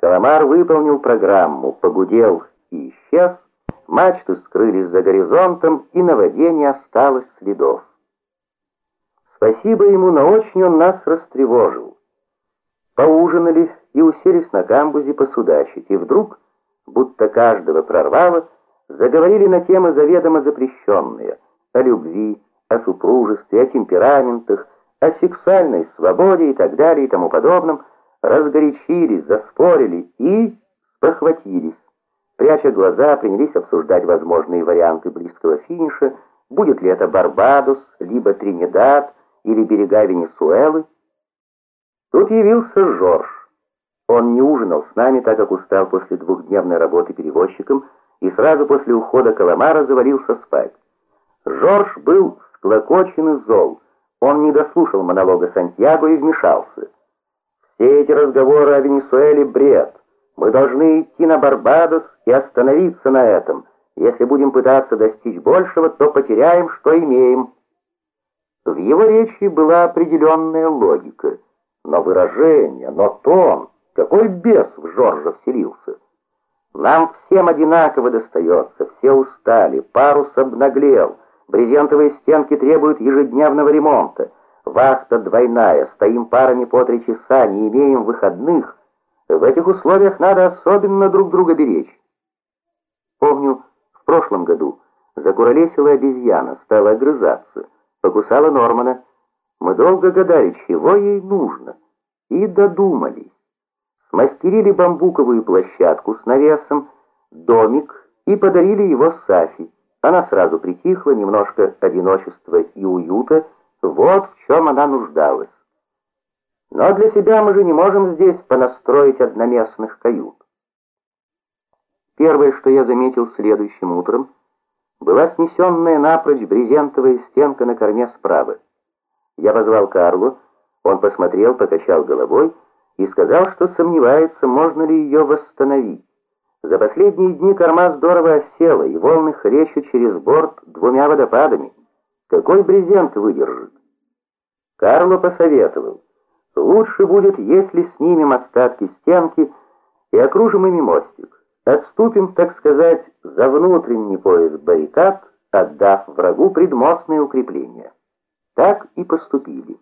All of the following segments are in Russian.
Каламар выполнил программу, погудел и исчез, мачты скрылись за горизонтом, и на воде не осталось следов. Спасибо ему, но очень он нас растревожил. Поужинали и уселись на камбузе посудачить, и вдруг, будто каждого прорвало, заговорили на темы заведомо запрещенные, о любви, о супружестве, о темпераментах, о сексуальной свободе и так далее и тому подобном, разгорячились, заспорили и похватились. Пряча глаза, принялись обсуждать возможные варианты близкого финиша, будет ли это Барбадос, либо Тринидад, или берега Венесуэлы. Тут явился Жорж. Он не ужинал с нами, так как устал после двухдневной работы перевозчиком, и сразу после ухода Каламара завалился спать. Жорж был склокочен и зол. Он не дослушал монолога Сантьяго и вмешался. «Все эти разговоры о Венесуэле — бред. Мы должны идти на Барбадос и остановиться на этом. Если будем пытаться достичь большего, то потеряем, что имеем». В его речи была определенная логика, но выражение, но тон, какой бес в Жоржа вселился. Нам всем одинаково достается, все устали, парус обнаглел, брезентовые стенки требуют ежедневного ремонта, вахта двойная, стоим парами по три часа, не имеем выходных. В этих условиях надо особенно друг друга беречь. Помню, в прошлом году закуролесила обезьяна, стала огрызаться покусала Нормана. Мы долго гадали, чего ей нужно, и додумались. Смастерили бамбуковую площадку с навесом, домик и подарили его Сафи. Она сразу притихла, немножко одиночества и уюта, вот в чем она нуждалась. Но для себя мы же не можем здесь понастроить одноместных кают. Первое, что я заметил следующим утром, была снесенная напрочь брезентовая стенка на корме справа. Я позвал Карлу, он посмотрел, покачал головой и сказал, что сомневается, можно ли ее восстановить. За последние дни корма здорово осела, и волны хлещут через борт двумя водопадами. Какой брезент выдержит? Карло посоветовал. Лучше будет, если снимем остатки стенки и окружим ими мостик. Отступим, так сказать, за внутренний пояс баррикад, отдав врагу предмостные укрепления. Так и поступили.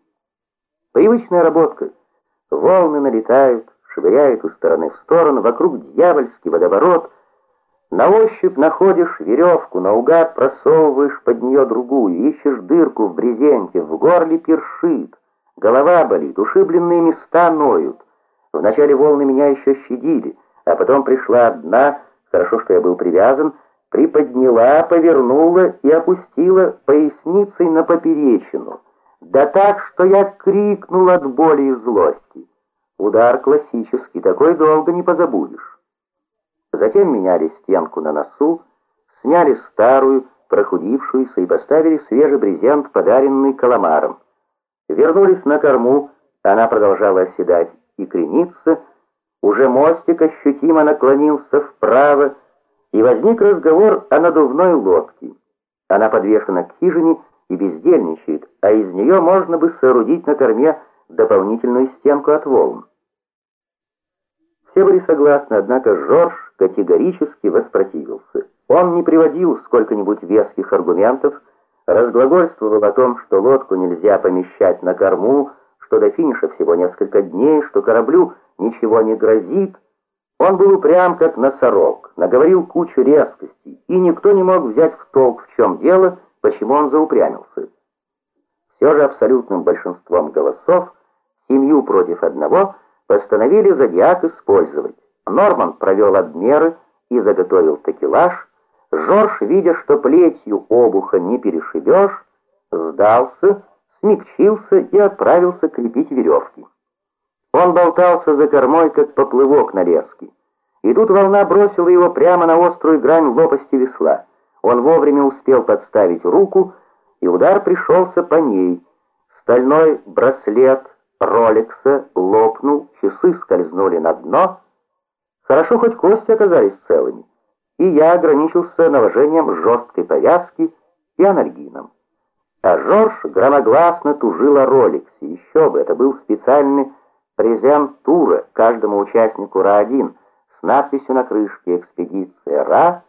Привычная работка. Волны налетают, швыряют у стороны в сторону, вокруг дьявольский водоворот. На ощупь находишь веревку, наугад просовываешь под нее другую, ищешь дырку в брезенте, в горле першит, голова болит, ушибленные места ноют. Вначале волны меня еще щадили, а потом пришла одна, хорошо, что я был привязан, приподняла, повернула и опустила поясницей на поперечину. Да так, что я крикнул от боли и злости. Удар классический, такой долго не позабудешь. Затем меняли стенку на носу, сняли старую, прохудившуюся и поставили свежий брезент, подаренный каламаром. Вернулись на корму, она продолжала оседать и крениться, уже мостик ощутимо наклонился вправо, и возник разговор о надувной лодке. Она подвешена к хижине и бездельничает, а из нее можно бы соорудить на корме дополнительную стенку от волн. Все были согласны, однако Жорж категорически воспротивился. Он не приводил сколько-нибудь веских аргументов, разглагольствовал о том, что лодку нельзя помещать на корму, что до финиша всего несколько дней, что кораблю ничего не грозит. Он был упрям, как носорог, наговорил кучу резкостей, и никто не мог взять в толк, в чем дело, почему он заупрямился. Все же абсолютным большинством голосов, семью против одного, постановили зодиак использовать. Норман провел обмеры и заготовил такелаж. Жорж, видя, что плетью обуха не перешибешь, сдался, смягчился и отправился крепить веревки. Он болтался за кормой, как поплывок на леске. И тут волна бросила его прямо на острую грань лопасти весла. Он вовремя успел подставить руку, и удар пришелся по ней. Стальной браслет Ролекса лопнул, часы скользнули на дно. Хорошо, хоть кости оказались целыми. И я ограничился наложением жесткой повязки и анальгином. А Жорж громогласно тужил о Ролексе. Еще бы, это был специальный презент тура каждому участнику Ра-1 с надписью на крышке «Экспедиция Ра»